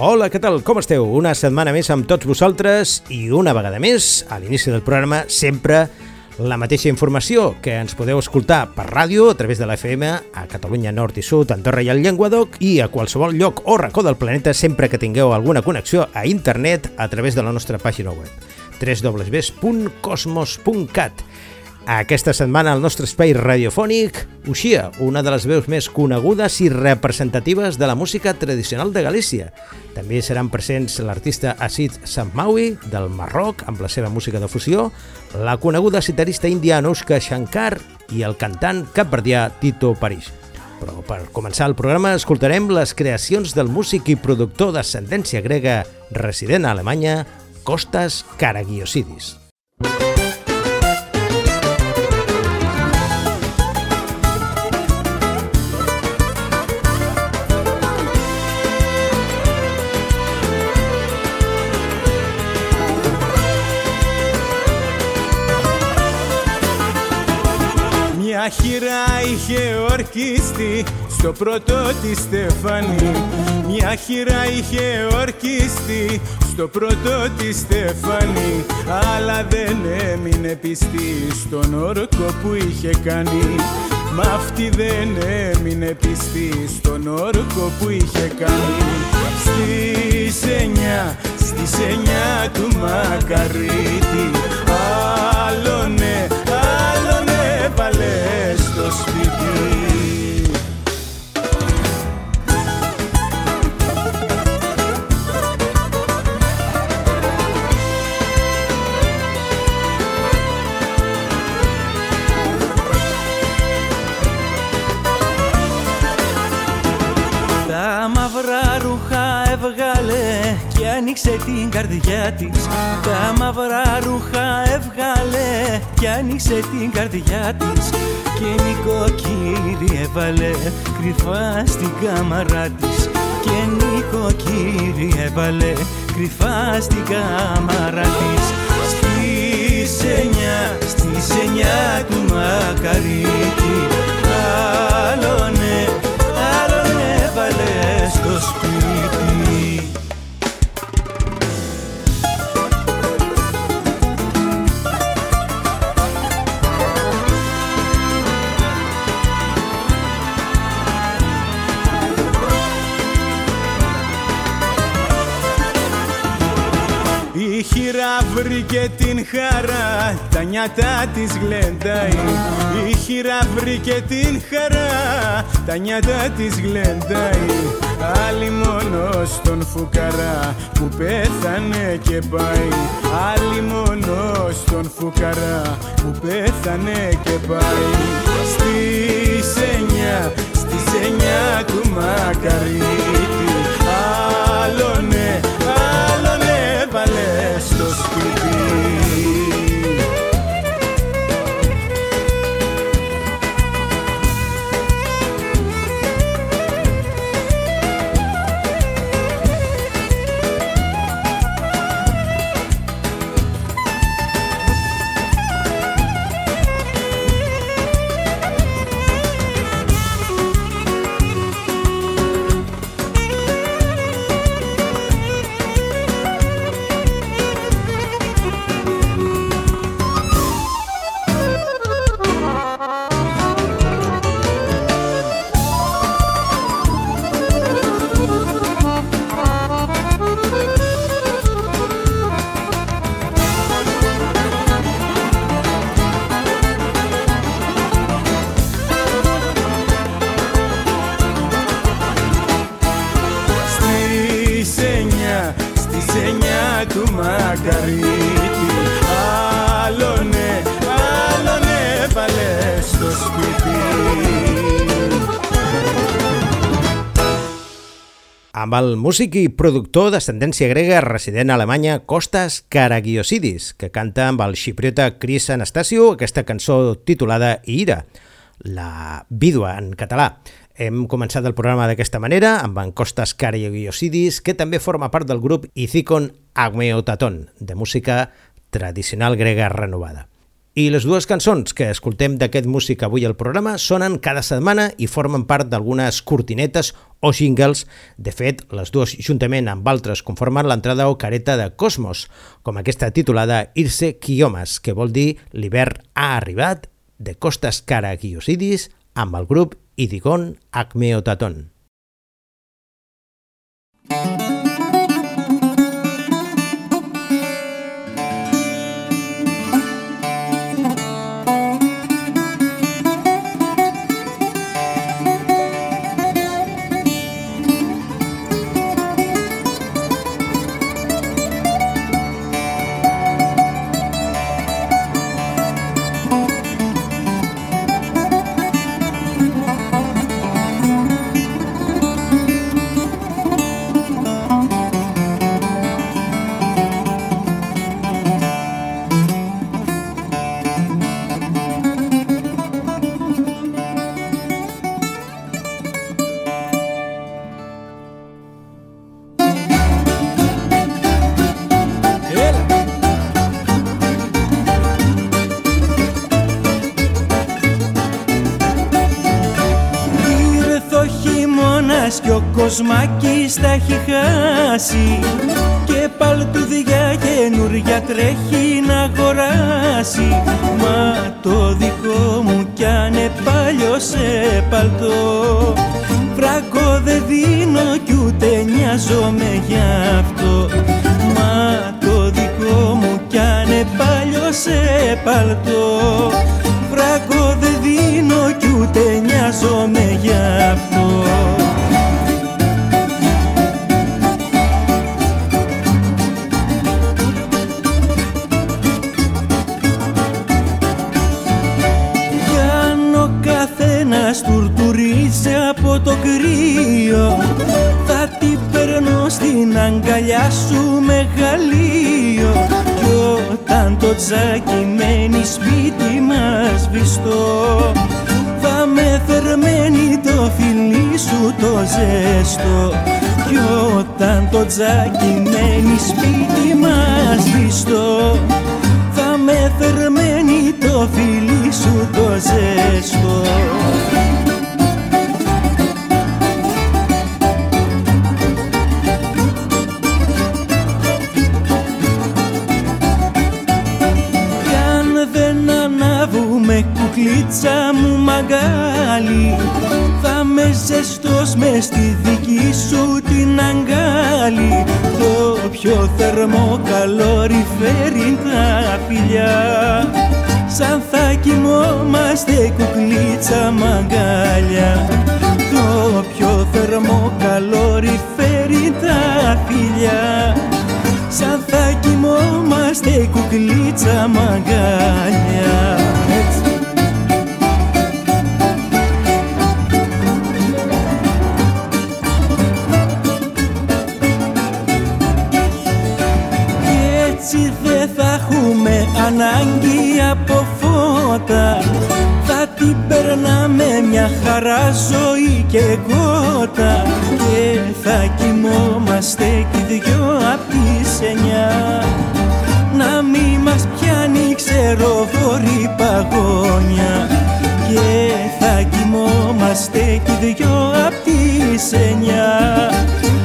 Hola, què tal? Com esteu? Una setmana més amb tots vosaltres i una vegada més, a l'inici del programa, sempre la mateixa informació que ens podeu escoltar per ràdio a través de la FM a Catalunya Nord i Sud, Andorra i el Llenguadoc i a qualsevol lloc o racó del planeta sempre que tingueu alguna connexió a internet a través de la nostra pàgina web www.cosmos.cat aquesta setmana al nostre espai radiofònic Uxia, una de les veus més conegudes i representatives de la música tradicional de Galícia. També seran presents l'artista Asid Sammawi del Marroc amb la seva música de fusió, la coneguda citarista índia Anushka Shankar i el cantant capverdià Tito París. Però per començar el programa escoltarem les creacions del músic i productor d'ascendència grega resident a Alemanya, Kostas Karagiosidis. Είχε ορκιστεί. Στο πρώτο τη στεφανί Μια χειρά είχε ορκιστεί. Στο πρώτο τη στεφανί Αλλά δεν έμεινε πιστή. Στον όρκο που είχε κάνει Μα αυτή δεν έμεινε πιστή. Στον όρκο που είχε κάνει Στις εννιά, στις εννιά του Μακαρίτη Άλλονε, άλλονε έβαλε speaking. Καρδιά της. Τα μαύρα ρούχα έβγαλε και άνοιξε την καρδιά της. Και νοικοκύρι έβαλε κρυφά στην κάμαρά της. Και νοικοκύρι έβαλε κρυφά στην κάμαρά της. Στις εννιά, στις εννιά του Μακαρίτη Άλλονε, άλλονε έβαλε στο σπίτι βρήκε την χαρά, τα νιάτα της γλεντάει. Η χείρα βρήκε την χαρά, τα νιάτα της γλεντάει. Άλλη μόνο στον φουκαρά που πέθανε και πάει. Άλλη μόνο στον φουκαρά που πέθανε και πάει. Στις εννιά, στις εννιά του Μακαρίτη Άλλονε, άλλονε malestos el músic i productor d'ascendència grega resident a Alemanya Kostas Karagiosidis, que canta amb el xipriota Chris Anastasio aquesta cançó titulada Ira, la vídua en català. Hem començat el programa d'aquesta manera amb en Kostas Karagiosidis, que també forma part del grup Ithikon Agmeotaton, de música tradicional grega renovada. I les dues cançons que escoltem d'aquest músic avui al programa sonen cada setmana i formen part d'algunes cortinetes o jingles. De fet, les dues, juntament amb altres, conformen l'entrada o careta de Cosmos, com aquesta titulada Irse Kiomas, que vol dir l'hivern ha arribat, de Costas Cara Kiosidis, amb el grup Idigon Acmeotaton. Música Κοσμάκης τα έχει χάσει και παλτούδια καινούρια τρέχει να αγοράσει. Μα το δικό μου κι αν σε παλτό. Φράγκο δεν δίνω κι ούτε νοιάζομαι γι' αυτό. Μα το δικό μου κι αν σε παλτό. Φράγκο δεν δίνω κι ούτε νοιάζομαι γι' αυτό στην αγκαλιά σου μεγαλείο Κι όταν το τζάκι μένει σπίτι μας βυστό Θα με θερμαίνει το φιλί σου το ζέστο Κι όταν το τζάκι μένει σπίτι μας βυστό Θα με θερμαίνει το φιλί σου το ζέστο κουκλίτσα μου μαγκάλι Θα με ζεστός μες στη δική σου την αγκάλι. Το πιο θερμό καλόρι φέρει τα φιλιά. Σαν θα κοιμόμαστε κουκλίτσα μαγκάλια. Το πιο θερμό καλόρι φέρει τα φιλιά. Σαν θα κοιμόμαστε κουκλίτσα μαγκάλια ανάγκη από φώτα. Θα την περνάμε μια χαρά ζωή και κότα και θα κοιμόμαστε κι δυο απ' τις εννιά. Να μη μας πιάνει ξεροβορή παγόνια και θα κοιμόμαστε κι δυο απ' τις εννιά.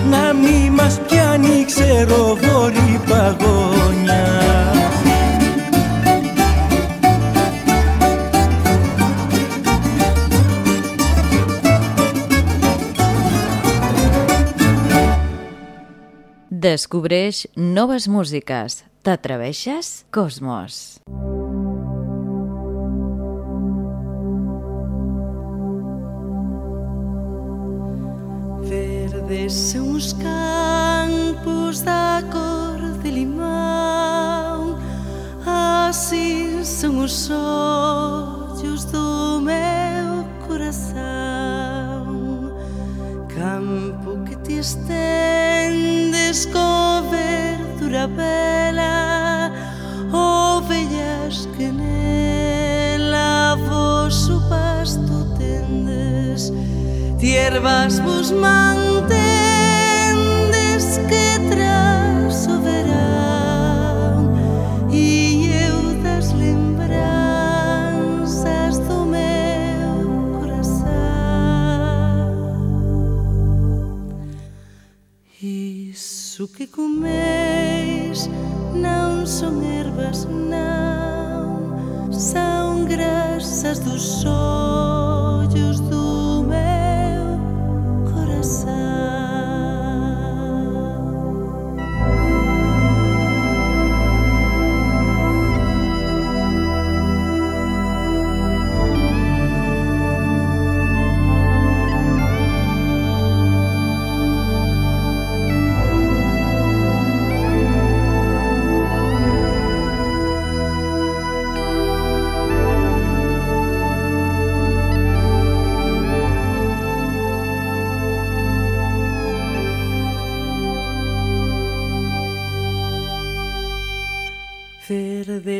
Να μη μας πιάνει ξεροβορή παγόνια Descobreix noves músiques. T'atreveixes? Cosmos. Verdes son os campos da cor de limón Así son os ollos do meu coração Campo estendes co verdura bela ovellas que nela vos su pasto tendes tierbas vos mantes que comeis não são ervas, não. São graças dos olhos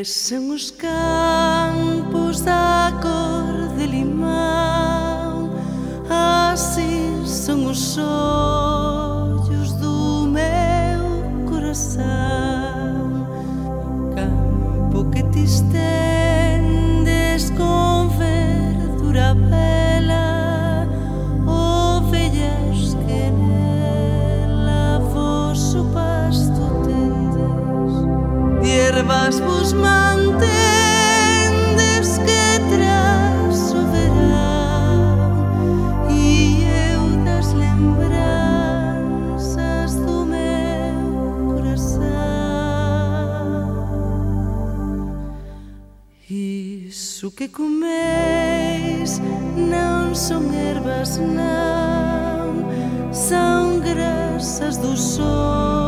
Pois Crecen os campos da cor de limão, así son os olhos. Que comeis não são ervas, não. São graças dos olhos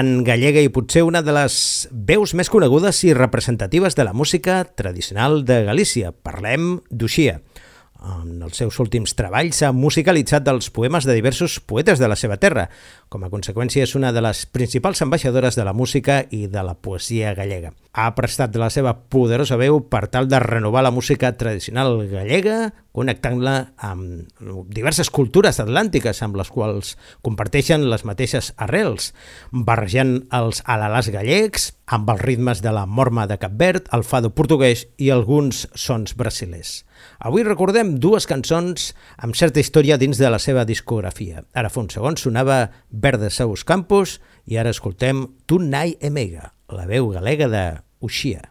cantant gallega i potser una de les veus més conegudes i representatives de la música tradicional de Galícia. Parlem d'Uxia. En els seus últims treballs s'ha musicalitzat els poemes de diversos poetes de la seva terra. Com a conseqüència és una de les principals ambaixadores de la música i de la poesia gallega. Ha prestat la seva poderosa veu per tal de renovar la música tradicional gallega connectant-la amb eh, diverses cultures atlàntiques amb les quals comparteixen les mateixes arrels, barrejant els alalàs gallecs amb els ritmes de la morma de Cap Verd, el fado portuguès i alguns sons brasilers. Avui recordem dues cançons amb certa història dins de la seva discografia. Ara fa un segon sonava Verde Seus Campos i ara escoltem Tunai Emega, la veu galega de Uxia.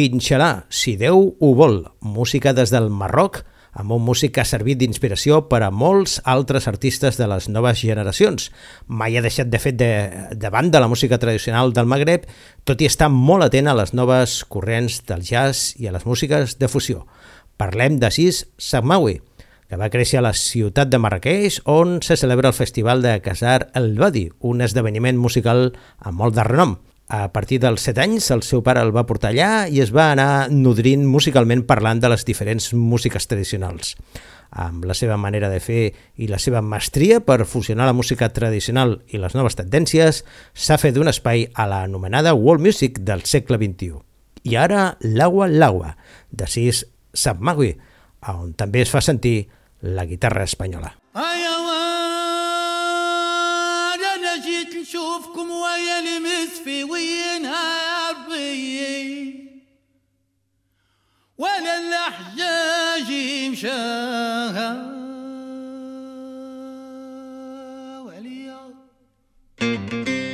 Inshallah, si Déu ho vol, música des del Marroc, amb un músic que ha servit d'inspiració per a molts altres artistes de les noves generacions. Mai ha deixat de fet de, de banda la música tradicional del Magreb, tot i estar molt atent a les noves corrents del jazz i a les músiques de fusió. Parlem d'Assis Samawi, que va créixer a la ciutat de Marrakeix, on se celebra el festival de Casar el Badi, un esdeveniment musical amb molt de renom. A partir dels 7 anys, el seu pare el va portar allà i es va anar nodrint musicalment parlant de les diferents músiques tradicionals. Amb la seva manera de fer i la seva maestria per fusionar la música tradicional i les noves tendències, s'ha fet un espai a l'anomenada World Music del segle XXI. I ara l'agua l'agua, de Sis Sammawi, on també es fa sentir la guitarra espanyola. Ai, ai, نشوفكم ويا المسفيين هربيين ولا الأحجاج مشاهد thank you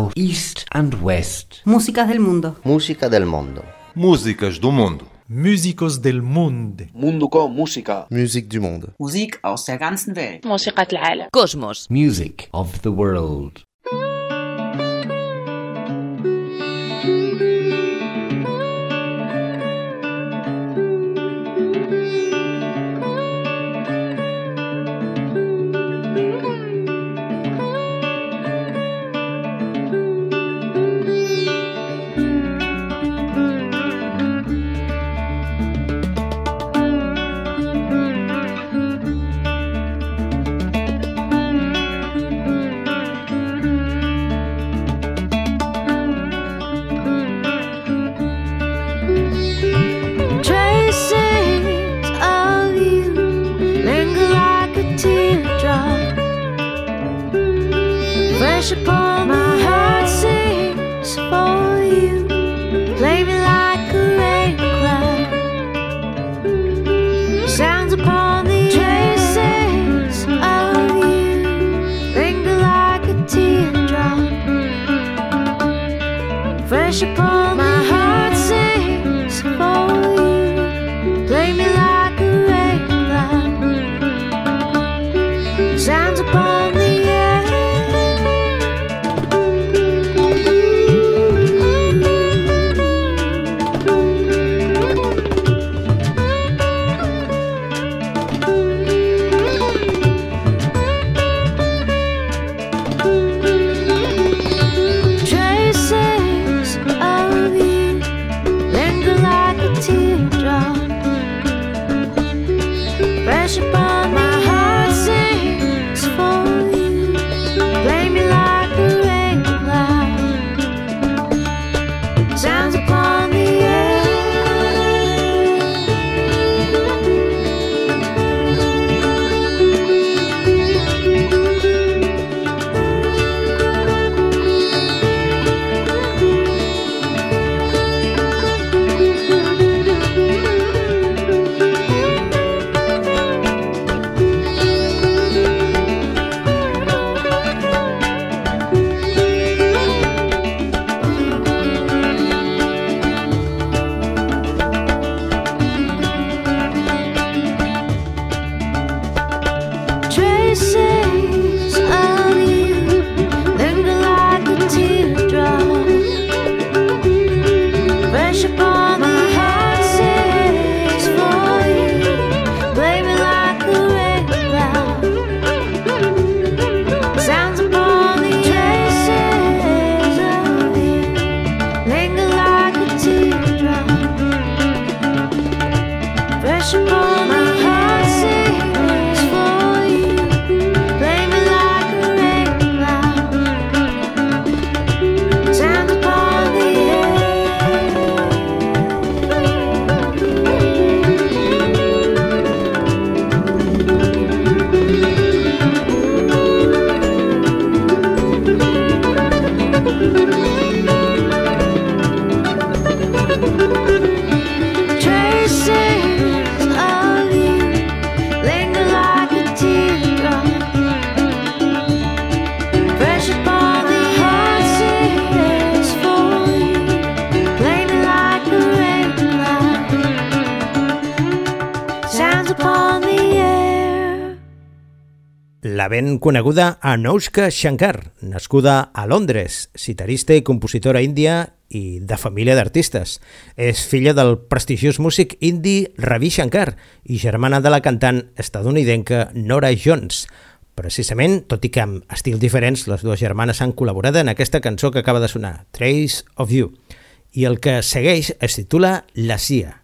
south, east and west. Músicas del mundo. Música del mundo. Músicas do mundo. Músicos del mundo. Mundo com música. Music du monde. Musik aus der ganzen Welt. Musik del Cosmos. Music of the world. Ben coneguda Anoushka Shankar, nascuda a Londres, citarista i compositora índia i de família d'artistes. És filla del prestigiós músic indi Ravi Shankar i germana de la cantant estadounidenca Nora Jones. Precisament, tot i que amb estils diferents, les dues germanes han col·laborat en aquesta cançó que acaba de sonar, Trace of You, i el que segueix es titula La Cia.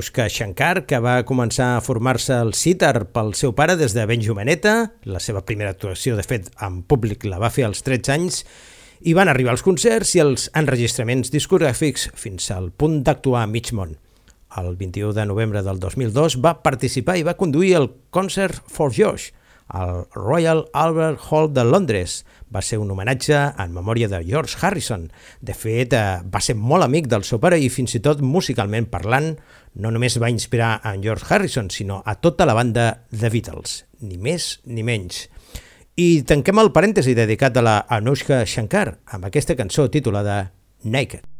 Anushka Shankar, que va començar a formar-se al sitar pel seu pare des de ben joveneta. La seva primera actuació, de fet, en públic la va fer als 13 anys, i van arribar els concerts i els enregistraments discogràfics fins al punt d'actuar a mig món. El 21 de novembre del 2002 va participar i va conduir el Concert for Josh al Royal Albert Hall de Londres. Va ser un homenatge en memòria de George Harrison. De fet, eh, va ser molt amic del seu pare i fins i tot musicalment parlant no només va inspirar en George Harrison, sinó a tota la banda The Beatles, ni més ni menys. I tanquem el parèntesi dedicat a la Anushka Shankar amb aquesta cançó titulada Naked.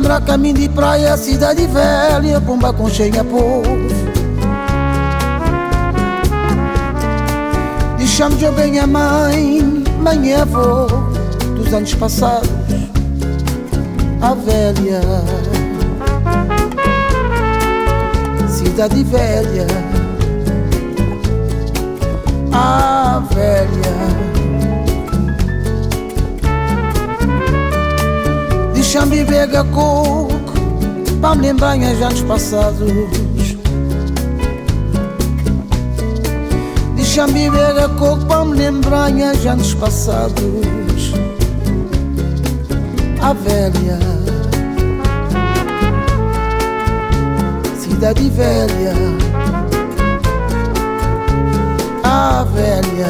Já me lembra caminho de praia, cidade velha, bomba com cheia povo. Deixa-me de bem a mãe, mãe e avô dos anos passados, a velha. Cidade velha, a velha. Deixa-me beber coco Para me lembrar em anos passados. Deixa-me beber coco Para me lembrar em anos passados. A velha Cidade velha. A velha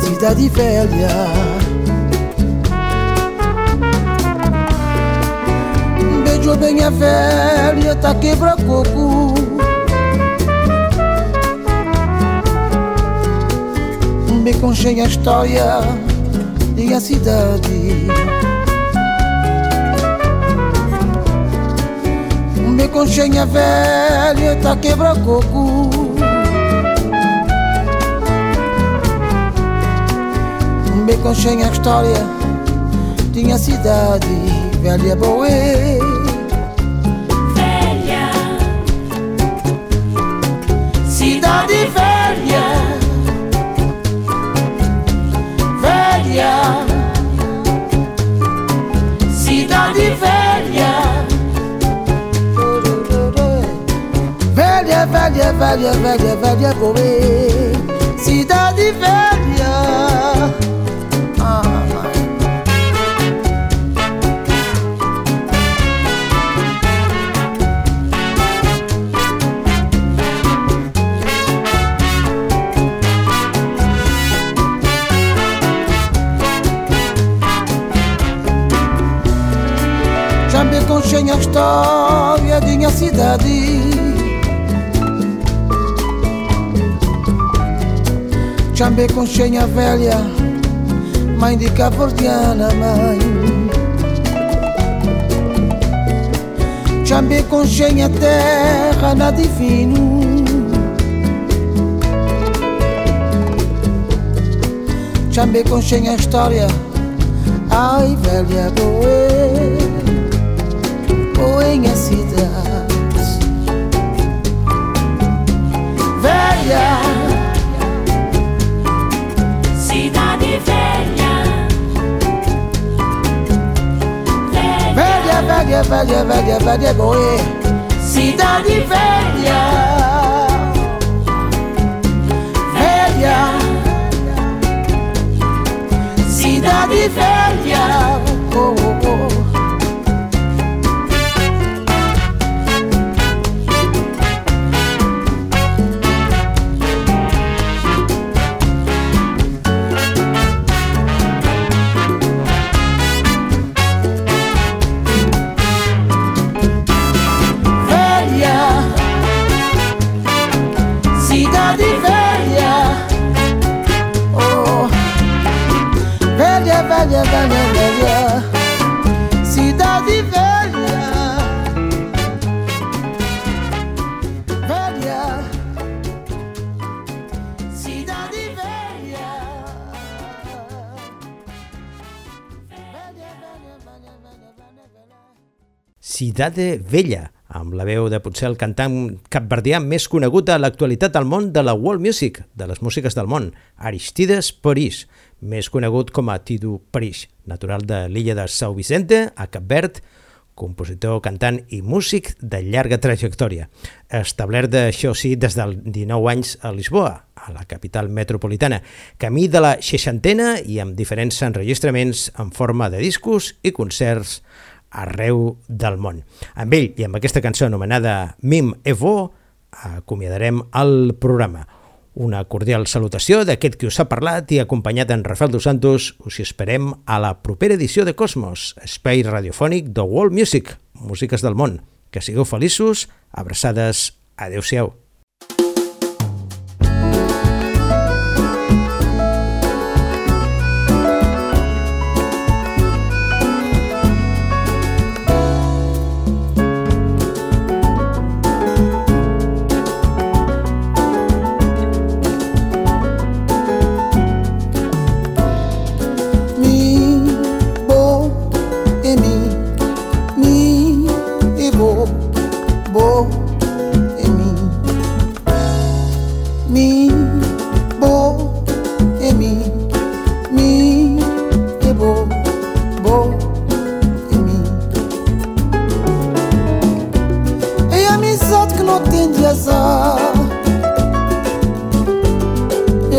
Cidade velha Índio bem é velho, tá quebra coco. Me conchei a história e a cidade. Me conchei a velha, tá quebra coco. Me conchei a história, tinha cidade, velha boa. Velha, velha, velha, velha, boê, cidade velha. Ah, Chambe com cheia a história de minha cidade Chambe com cheia velha Mãe de cavordiana, mãe. Chambe com cheia terra na divino. Chambe com cheia história Ai velha boê em a cidade velha, velha, velha, velha, velha, velha, boê, cidade velha, velha, cidade velha, oh, oh, oh. Cidade Vella, amb la veu de potser el cantant capverdià més conegut a l'actualitat al món de la world music, de les músiques del món, Aristides París, més conegut com a Tidu París, natural de l'illa de São Vicente, a Cap Verd, compositor, cantant i músic de llarga trajectòria, establert d'això sí des dels 19 anys a Lisboa, a la capital metropolitana, camí de la seixantena i amb diferents enregistraments en forma de discos i concerts arreu del món. Amb ell i amb aquesta cançó anomenada Mim Evo acomiadarem el programa. Una cordial salutació d'aquest qui us ha parlat i acompanyat en Rafael dos Santos us esperem a la propera edició de Cosmos, espai radiofònic de World Music, músiques del món. Que sigueu feliços, abraçades, adeu-siau.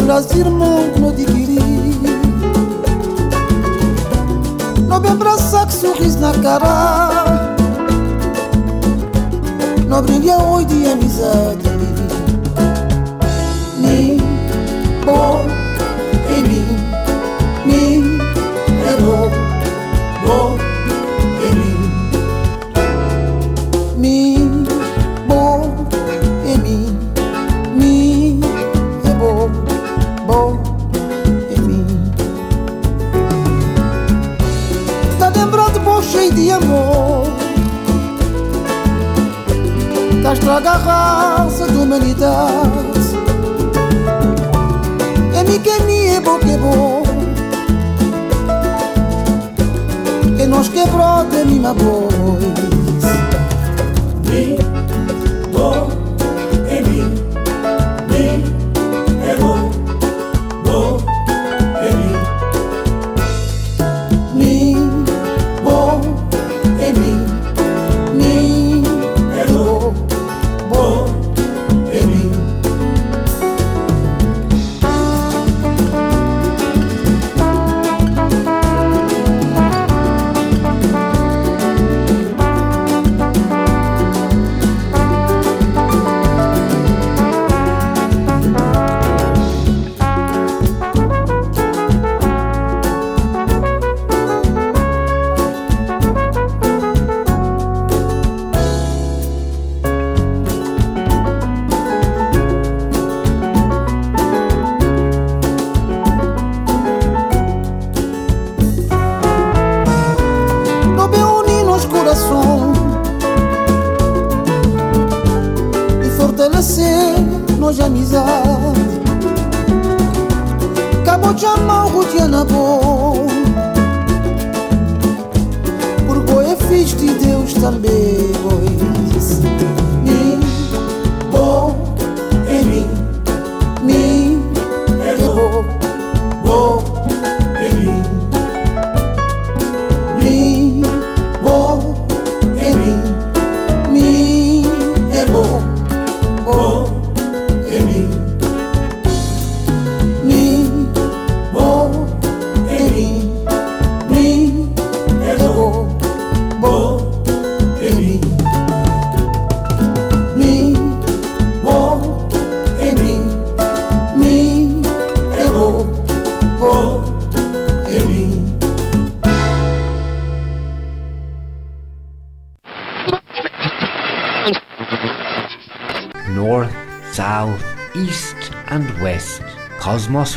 nós irmãos no adquirir Não me abraçar com sorriso na cara. Não brilha hoje de amizade. Ni, bom. uma boa.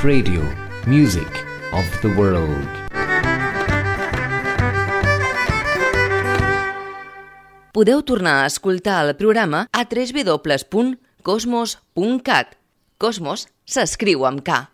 Radio, music of the world. Podeu tornar a escoltar el programa a www.cosmos.cat. Cosmos s'escriu amb K.